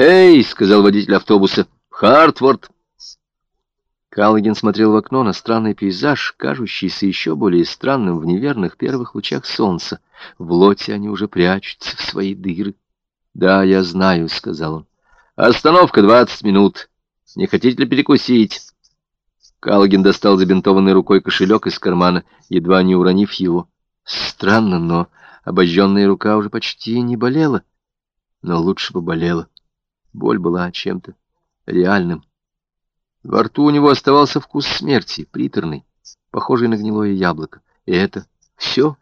«Эй!» — сказал водитель автобуса. «Хартворд!» Каллоген смотрел в окно на странный пейзаж, кажущийся еще более странным в неверных первых лучах солнца. В лоте они уже прячутся в свои дыры. «Да, я знаю», — сказал он. «Остановка двадцать минут. Не хотите ли перекусить?» Каллоген достал забинтованной рукой кошелек из кармана, едва не уронив его. Странно, но обожженная рука уже почти не болела. Но лучше бы болела. Боль была чем-то реальным. Во рту у него оставался вкус смерти, приторный, похожий на гнилое яблоко. И это все?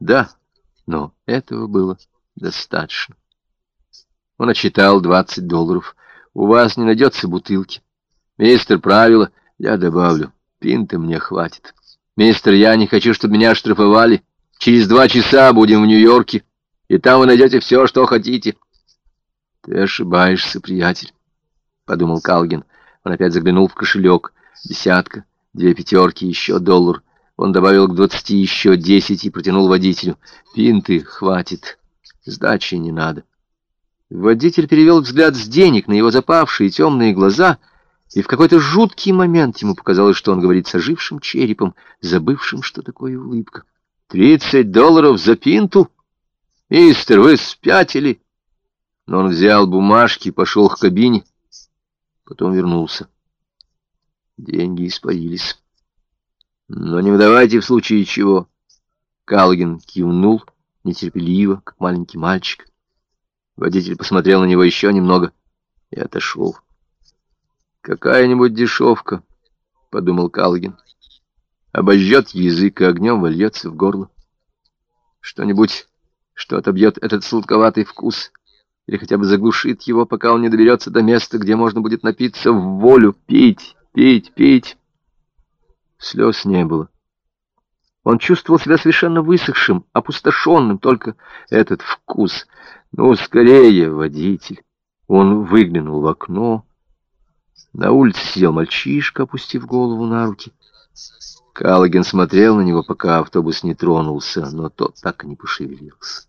Да, но этого было достаточно. Он отчитал 20 долларов. У вас не найдется бутылки. Мистер, правило, я добавлю. Пинты мне хватит. Мистер, я не хочу, чтобы меня штрафовали. Через два часа будем в Нью-Йорке, и там вы найдете все, что хотите. Ты ошибаешься, приятель, — подумал Калгин. Он опять заглянул в кошелек. Десятка, две пятерки, еще доллар. Он добавил к двадцати еще десять и протянул водителю. Пинты хватит. Сдачи не надо. Водитель перевел взгляд с денег на его запавшие темные глаза, и в какой-то жуткий момент ему показалось, что он говорит с ожившим черепом, забывшим, что такое улыбка. «Тридцать долларов за пинту? Мистер, вы спятили?» Но он взял бумажки пошел к кабине, потом вернулся. Деньги испарились. «Но не выдавайте в случае чего». Калгин кивнул нетерпеливо, как маленький мальчик. Водитель посмотрел на него еще немного и отошел. «Какая-нибудь дешевка», — подумал Калгин. «Обожжет язык и огнем вольется в горло. Что-нибудь, что отобьет этот сладковатый вкус, или хотя бы заглушит его, пока он не доберется до места, где можно будет напиться в волю, пить, пить, пить». Слез не было. Он чувствовал себя совершенно высохшим, опустошенным, только этот вкус — «Ну, скорее, водитель!» Он выглянул в окно. На улице сидел мальчишка, опустив голову на руки. Каллоген смотрел на него, пока автобус не тронулся, но тот так и не пошевелился.